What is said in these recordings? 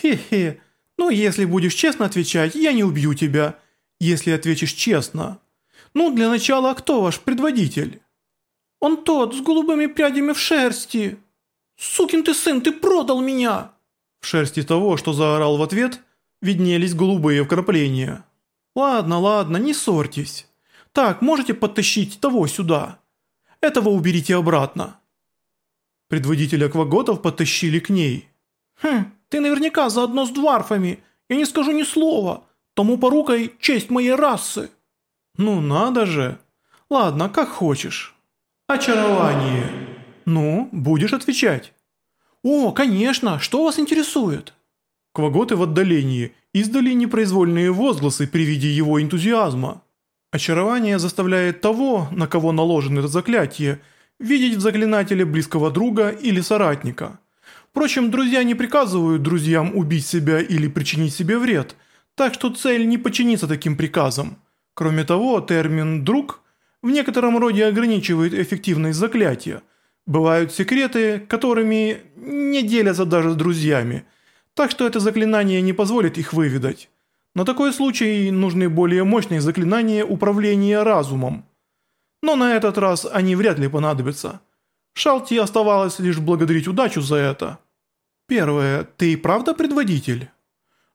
Хе-хе, ну если будешь честно отвечать, я не убью тебя, если ответишь честно. Ну, для начала, кто ваш предводитель? Он тот, с голубыми прядями в шерсти. Сукин ты сын, ты продал меня. В шерсти того, что заорал в ответ, виднелись голубые вкрапления. Ладно, ладно, не ссорьтесь. Так, можете подтащить того сюда. Этого уберите обратно. Предводителя кваготов подтащили к ней. «Хм, ты наверняка заодно с дварфами. Я не скажу ни слова. Тому порукой честь моей расы». «Ну надо же. Ладно, как хочешь». «Очарование». «Ну, будешь отвечать». «О, конечно, что вас интересует?» Кваготы в отдалении, издали непроизвольные возгласы при виде его энтузиазма. Очарование заставляет того, на кого наложено это заклятие, видеть в заклинателе близкого друга или соратника. Впрочем, друзья не приказывают друзьям убить себя или причинить себе вред, так что цель не подчинится таким приказам. Кроме того, термин «друг» в некотором роде ограничивает эффективность заклятия. Бывают секреты, которыми не делятся даже с друзьями, так что это заклинание не позволит их выведать. На такой случай нужны более мощные заклинания управления разумом. Но на этот раз они вряд ли понадобятся. Шалти оставалось лишь благодарить удачу за это. Первое. Ты и правда предводитель?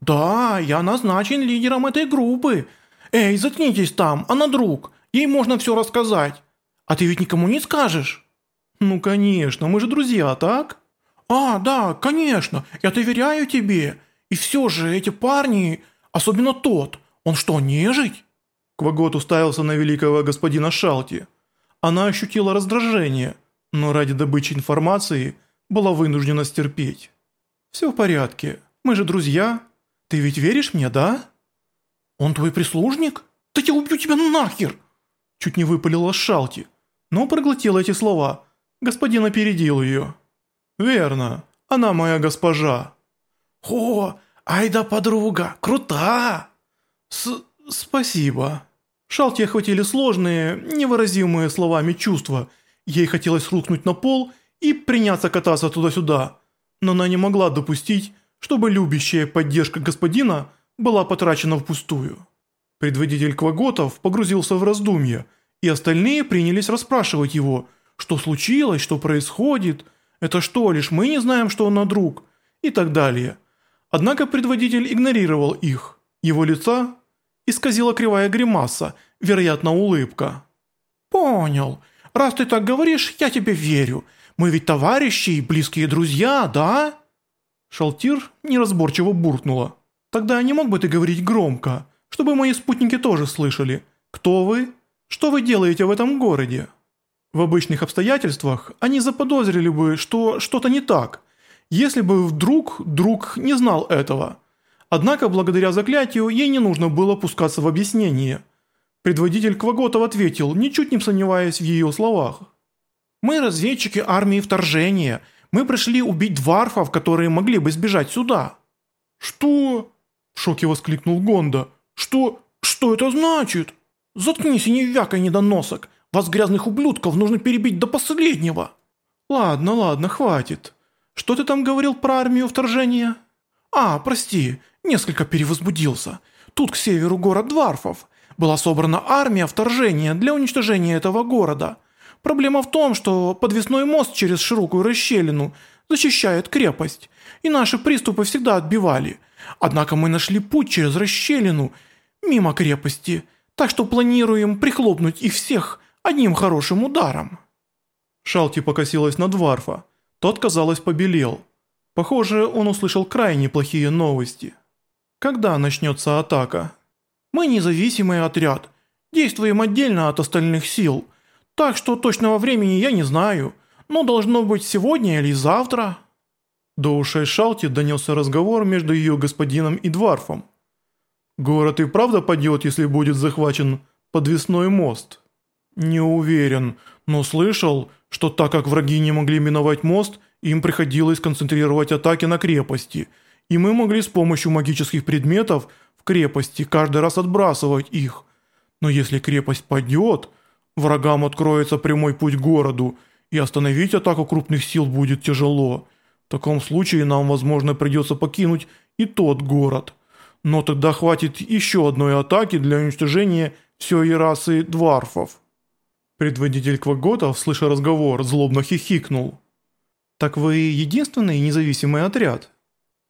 Да, я назначен лидером этой группы. Эй, заткнитесь там, она друг. Ей можно все рассказать. А ты ведь никому не скажешь? Ну конечно, мы же друзья, так? А, да, конечно, я доверяю тебе. И все же эти парни, особенно тот, он что, нежить? Квагот уставился на великого господина Шалти. Она ощутила раздражение, но ради добычи информации была вынуждена стерпеть. «Все в порядке, мы же друзья. Ты ведь веришь мне, да?» «Он твой прислужник? Да я убью тебя нахер!» Чуть не выпалила Шалти, но проглотила эти слова. Господин опередил ее. «Верно, она моя госпожа». «О, ай да подруга, крута!» «С... спасибо». Шалти охватили сложные, невыразимые словами чувства. Ей хотелось рухнуть на пол и приняться кататься туда-сюда. Но она не могла допустить, чтобы любящая поддержка господина была потрачена впустую. Предводитель Кваготов погрузился в раздумья, и остальные принялись расспрашивать его, что случилось, что происходит, это что, лишь мы не знаем, что он на друг, и так далее. Однако предводитель игнорировал их. Его лица исказила кривая гримаса, вероятно улыбка. «Понял. Раз ты так говоришь, я тебе верю. Мы ведь товарищи и близкие друзья, да?» Шалтир неразборчиво буркнула. «Тогда не мог бы ты говорить громко, чтобы мои спутники тоже слышали? Кто вы? Что вы делаете в этом городе?» В обычных обстоятельствах они заподозрили бы, что что-то не так, если бы вдруг друг не знал этого. Однако благодаря заклятию ей не нужно было пускаться в объяснение. Предводитель Кваготов ответил, ничуть не сомневаясь в ее словах. «Мы разведчики армии вторжения. Мы пришли убить дварфов, которые могли бы сбежать сюда». «Что?» – в шоке воскликнул Гонда. «Что? Что это значит?» «Заткнись и не вякай, недоносок. Вас, грязных ублюдков, нужно перебить до последнего». «Ладно, ладно, хватит. Что ты там говорил про армию вторжения?» «А, прости, несколько перевозбудился. Тут к северу город Дварфов. Была собрана армия вторжения для уничтожения этого города. Проблема в том, что подвесной мост через широкую расщелину защищает крепость, и наши приступы всегда отбивали. Однако мы нашли путь через расщелину, мимо крепости, так что планируем прихлопнуть их всех одним хорошим ударом». Шалти покосилась на Дварфа. Тот, казалось, побелел. Похоже, он услышал крайне плохие новости. Когда начнется атака? Мы независимый отряд. Действуем отдельно от остальных сил. Так что точного времени я не знаю. Но должно быть сегодня или завтра. До ушей Шалти донесся разговор между ее господином и Дварфом. «Город и правда падет, если будет захвачен подвесной мост?» «Не уверен, но слышал, что так как враги не могли миновать мост, им приходилось концентрировать атаки на крепости, и мы могли с помощью магических предметов крепости каждый раз отбрасывать их. Но если крепость падет, врагам откроется прямой путь к городу, и остановить атаку крупных сил будет тяжело. В таком случае нам, возможно, придется покинуть и тот город. Но тогда хватит еще одной атаки для уничтожения всей расы дварфов. Предводитель Кваготов, слыша разговор, злобно хихикнул. «Так вы единственный независимый отряд?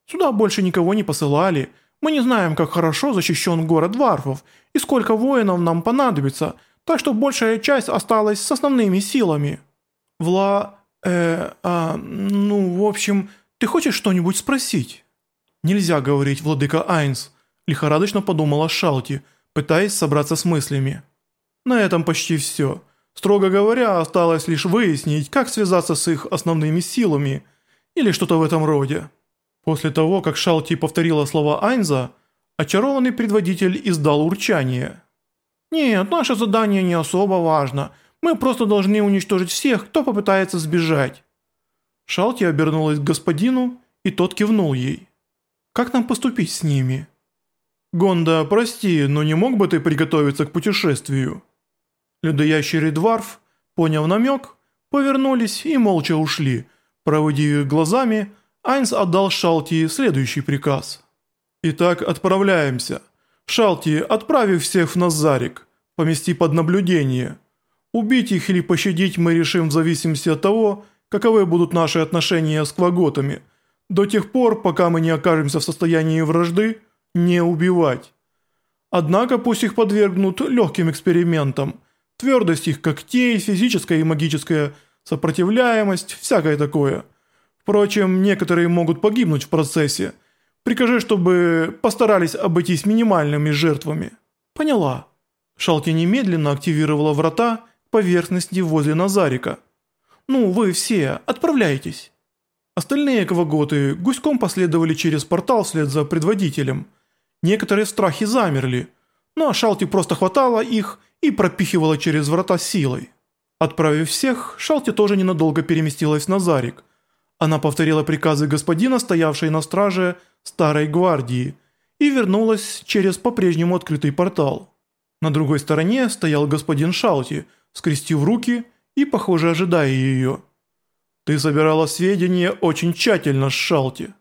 Сюда больше никого не посылали. Мы не знаем, как хорошо защищен город Дварфов и сколько воинов нам понадобится, так что большая часть осталась с основными силами». «Вла... э... а... ну, в общем, ты хочешь что-нибудь спросить?» «Нельзя говорить, владыка Айнс», – лихорадочно подумала Шалти, пытаясь собраться с мыслями. «На этом почти все. Строго говоря, осталось лишь выяснить, как связаться с их основными силами, или что-то в этом роде». После того, как Шалти повторила слова Айнза, очарованный предводитель издал урчание. «Нет, наше задание не особо важно. Мы просто должны уничтожить всех, кто попытается сбежать». Шалти обернулась к господину, и тот кивнул ей. Как нам поступить с ними? Гонда, прости, но не мог бы ты приготовиться к путешествию? Людоящий Дварф, поняв намек, повернулись и молча ушли. Проводив их глазами, Айнс отдал Шалти следующий приказ. «Итак, отправляемся. Шалти, отправив всех в Назарик, помести под наблюдение. Убить их или пощадить мы решим в зависимости от того, каковы будут наши отношения с кваготами – до тех пор, пока мы не окажемся в состоянии вражды, не убивать. Однако пусть их подвергнут легким экспериментам. Твердость их когтей, физическая и магическая сопротивляемость, всякое такое. Впрочем, некоторые могут погибнуть в процессе. Прикажи, чтобы постарались обойтись минимальными жертвами. Поняла. Шалки немедленно активировала врата к поверхности возле Назарика. Ну, вы все, отправляйтесь. Остальные кваготы гуськом последовали через портал вслед за предводителем. Некоторые в страхе замерли, но Шалти просто хватала их и пропихивала через врата силой. Отправив всех, Шалти тоже ненадолго переместилась на Зарик. Она повторила приказы господина, стоявшей на страже Старой Гвардии, и вернулась через по-прежнему открытый портал. На другой стороне стоял господин Шалти, скрестив руки и, похоже, ожидая ее. Ты собирала сведения очень тщательно, Шалти.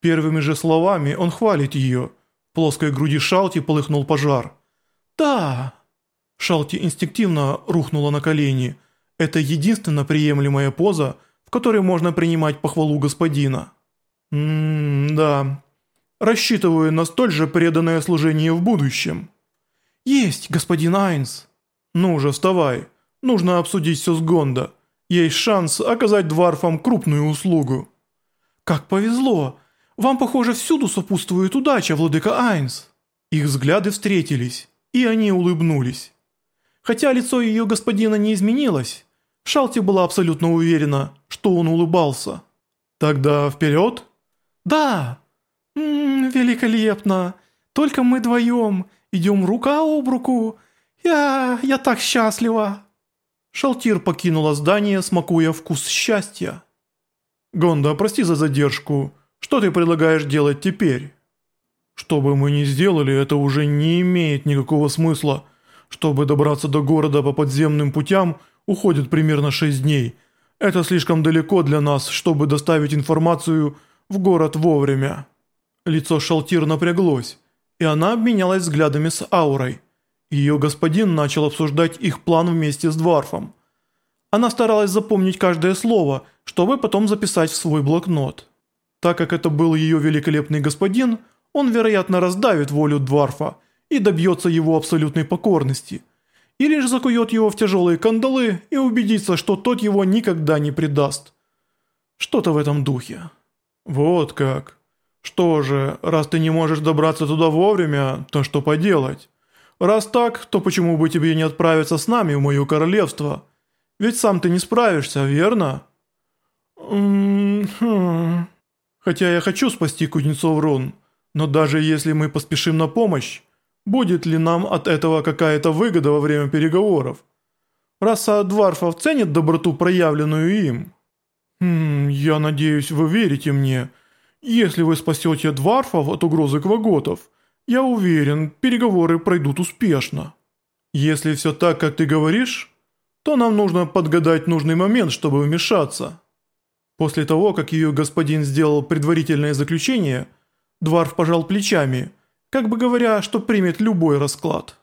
Первыми же словами он хвалит ее. В плоской груди Шалти полыхнул пожар. Да. Шалти инстинктивно рухнула на колени. Это единственно приемлемая поза, которой можно принимать похвалу господина. Ммм, да. Рассчитываю на столь же преданное служение в будущем. Есть, господин Айнс. Ну же, вставай. Нужно обсудить все с Гондо. Есть шанс оказать дварфам крупную услугу. Как повезло. Вам, похоже, всюду сопутствует удача, владыка Айнс. Их взгляды встретились, и они улыбнулись. Хотя лицо ее господина не изменилось, Шалти была абсолютно уверена, что он улыбался. «Тогда вперед?» «Да!» М -м, «Великолепно! Только мы вдвоем идем рука об руку. Я... я так счастлива!» Шалтир покинула здание, смакуя вкус счастья. «Гонда, прости за задержку. Что ты предлагаешь делать теперь?» «Что бы мы ни сделали, это уже не имеет никакого смысла. Чтобы добраться до города по подземным путям, уходит примерно 6 дней. Это слишком далеко для нас, чтобы доставить информацию в город вовремя». Лицо Шалтир напряглось, и она обменялась взглядами с Аурой. Ее господин начал обсуждать их план вместе с Дварфом. Она старалась запомнить каждое слово, чтобы потом записать в свой блокнот. Так как это был ее великолепный господин, он, вероятно, раздавит волю Дварфа и добьется его абсолютной покорности. Или же закует его в тяжелые кандалы и убедится, что тот его никогда не предаст. Что-то в этом духе. Вот как. Что же, раз ты не можешь добраться туда вовремя, то что поделать? Раз так, то почему бы тебе не отправиться с нами в мое королевство? Ведь сам ты не справишься, верно? Хм. Хотя я хочу спасти кузнецов Рун, но даже если мы поспешим на помощь, будет ли нам от этого какая-то выгода во время переговоров? Раса Дварфов ценит доброту, проявленную им. Хм, я надеюсь, вы верите мне. Если вы спасете Дварфов от угрозы кваготов – я уверен, переговоры пройдут успешно. Если все так, как ты говоришь, то нам нужно подгадать нужный момент, чтобы вмешаться. После того, как ее господин сделал предварительное заключение, Дварф пожал плечами, как бы говоря, что примет любой расклад.